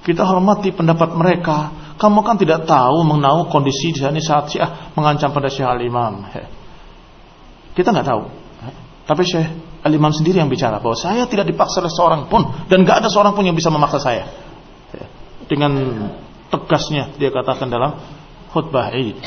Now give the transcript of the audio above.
Kita hormati pendapat mereka. Kamu kan tidak tahu mengenai kondisi di sana saat Syiah mengancam pada Syekh Al-Imam. Kita nggak tahu. Tapi Syekh Al-Imam sendiri yang bicara bahwa saya tidak dipaksa oleh seorang pun dan nggak ada seorang pun yang bisa memaksa saya. Dengan tegasnya dia katakan dalam khutbah Id.